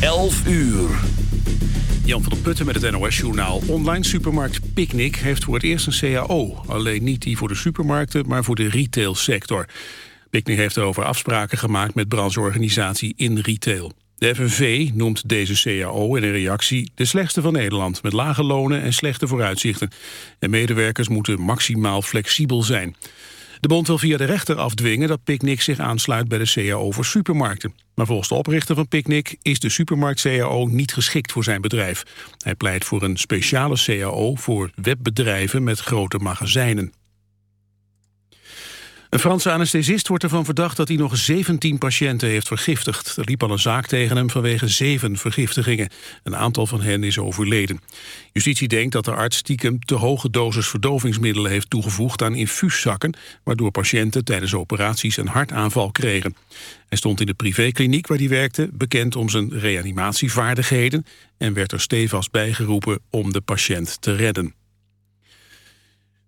11 uur. Jan van der Putten met het NOS-journaal. Online supermarkt Picnic heeft voor het eerst een CAO. Alleen niet die voor de supermarkten, maar voor de retailsector. Picnic heeft erover afspraken gemaakt met brancheorganisatie in retail. De FNV noemt deze CAO in een reactie de slechtste van Nederland... met lage lonen en slechte vooruitzichten. En medewerkers moeten maximaal flexibel zijn. De bond wil via de rechter afdwingen dat Picnic zich aansluit bij de CAO voor supermarkten. Maar volgens de oprichter van Picnic is de supermarkt-CAO niet geschikt voor zijn bedrijf. Hij pleit voor een speciale CAO voor webbedrijven met grote magazijnen. Een Franse anesthesist wordt ervan verdacht dat hij nog 17 patiënten heeft vergiftigd. Er liep al een zaak tegen hem vanwege zeven vergiftigingen. Een aantal van hen is overleden. Justitie denkt dat de arts stiekem te hoge dosis verdovingsmiddelen heeft toegevoegd aan infuuszakken, waardoor patiënten tijdens operaties een hartaanval kregen. Hij stond in de privékliniek waar hij werkte, bekend om zijn reanimatievaardigheden en werd er stevast bijgeroepen om de patiënt te redden.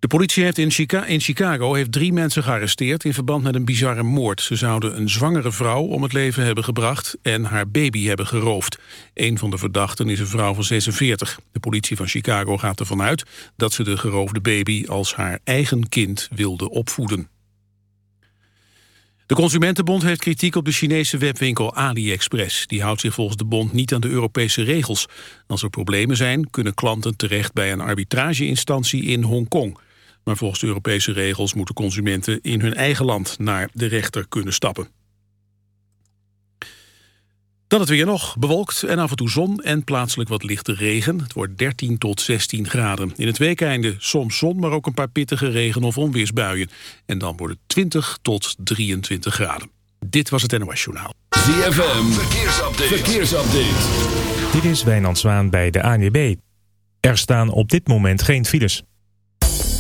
De politie heeft in, in Chicago heeft drie mensen gearresteerd... in verband met een bizarre moord. Ze zouden een zwangere vrouw om het leven hebben gebracht... en haar baby hebben geroofd. Een van de verdachten is een vrouw van 46. De politie van Chicago gaat ervan uit... dat ze de geroofde baby als haar eigen kind wilde opvoeden. De Consumentenbond heeft kritiek op de Chinese webwinkel AliExpress. Die houdt zich volgens de bond niet aan de Europese regels. Als er problemen zijn, kunnen klanten terecht bij een arbitrageinstantie in Hongkong. Maar volgens de Europese regels moeten consumenten in hun eigen land naar de rechter kunnen stappen. Dan het weer nog, bewolkt en af en toe zon en plaatselijk wat lichte regen. Het wordt 13 tot 16 graden. In het weekeinde soms zon, maar ook een paar pittige regen- of onweersbuien. En dan wordt het 20 tot 23 graden. Dit was het NOS Journaal. ZFM, verkeersupdate. verkeersupdate. Dit is Wijnand Zwaan bij de ANWB. Er staan op dit moment geen files.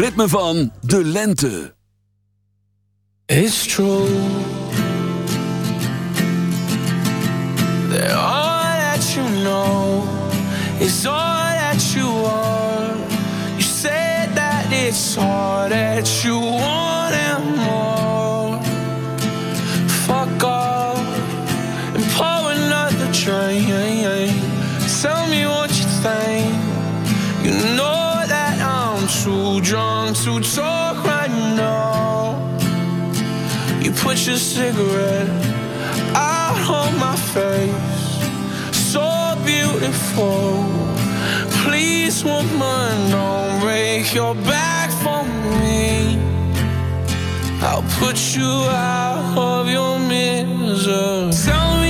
Ritme van de lente. It's true that all that you know is all that you are. You said that it's all that you want and more. Put your cigarette out on my face. So beautiful. Please, woman, don't break your back for me. I'll put you out of your misery. Tell me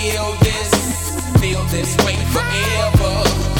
feel this, feel this way forever.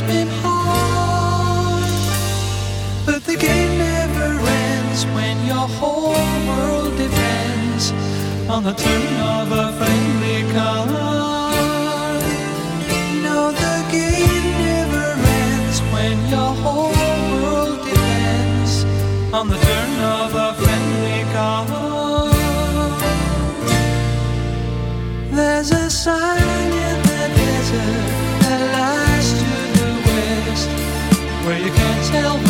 It's been hard. But the game never ends when your whole world depends on the turn of a friendly where you can't tell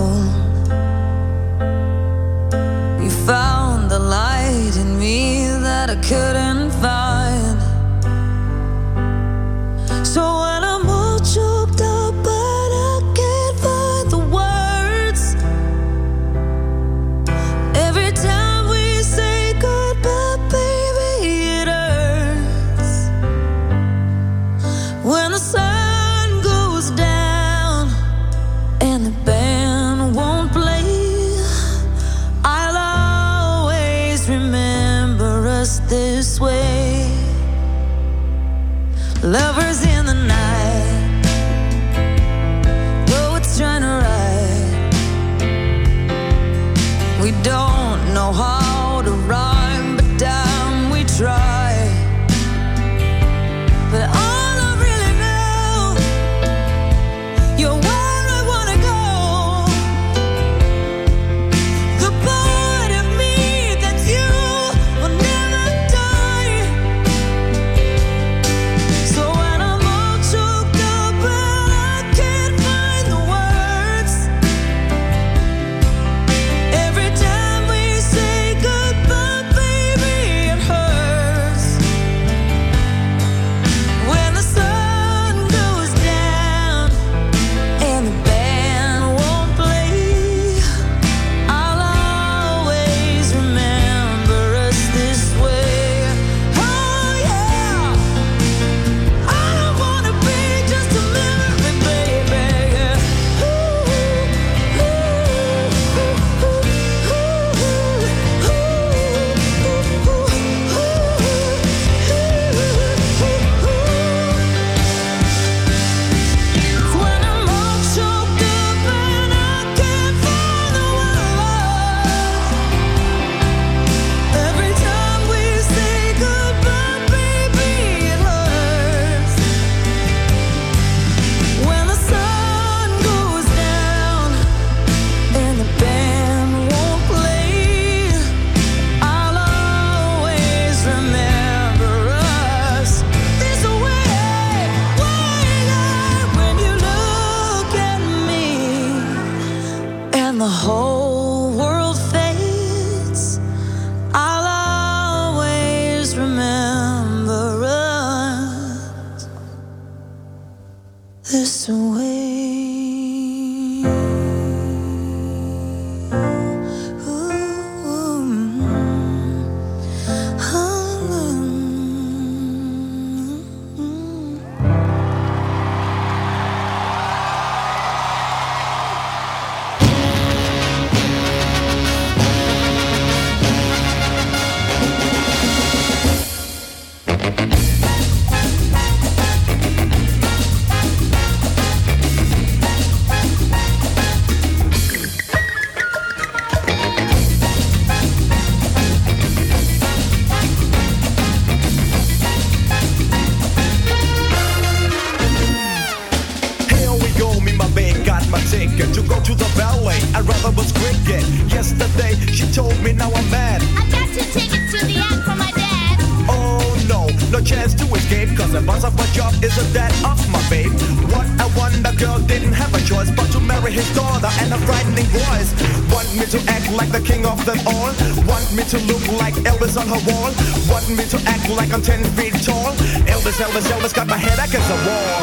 ticket to go to the ballet. I rather was cricket. Yesterday she told me now I'm mad. I got two tickets to the act from my dad. Oh no, no chance to escape. Cause the boss of my job isn't that of my babe. What a wonder, girl didn't have a choice but to marry his daughter and a frightening voice. Want me to act like the king of them all. Want me to look like Elvis on her wall. Want me to act like I'm 10 feet tall. Elvis, Elvis, Elvis got my head against the wall.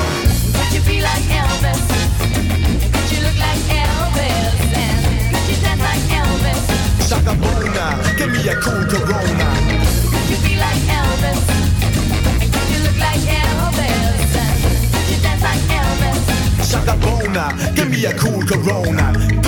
Would you be like Elvis? Shaka Bona, give me a cool Corona. Could you be like Elvis? And could you look like Elvis? Could you dance like Elvis? Shaka Bona, give me a cool Corona.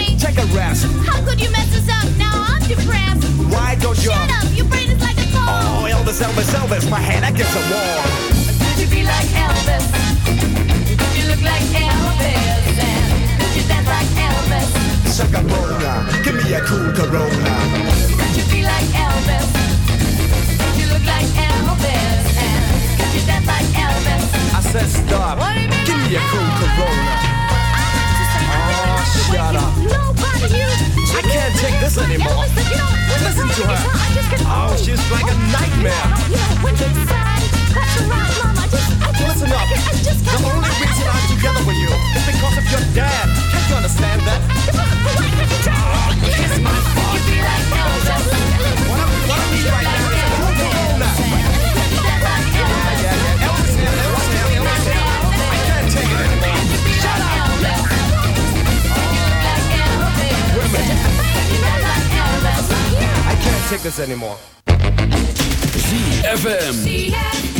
me? Take a rest. How could you mess us up? Now I'm depressed. Why don't you? Shut up, your brain is like a car. Oh, Elvis, Elvis, Elvis, my head against the wall. Could you be like Elvis? Could you look like Elvis? And could you dance like Elvis? Shaka Bona, give me a cool Corona. Could you be like Elvis? Could you look like Elvis? And could you dance like Elvis? I said stop. What do you mean Give me a cool Corona. Shut up. I can't take this anymore. Listen to her. Oh, she's like a nightmare. Take this anymore. ZFM.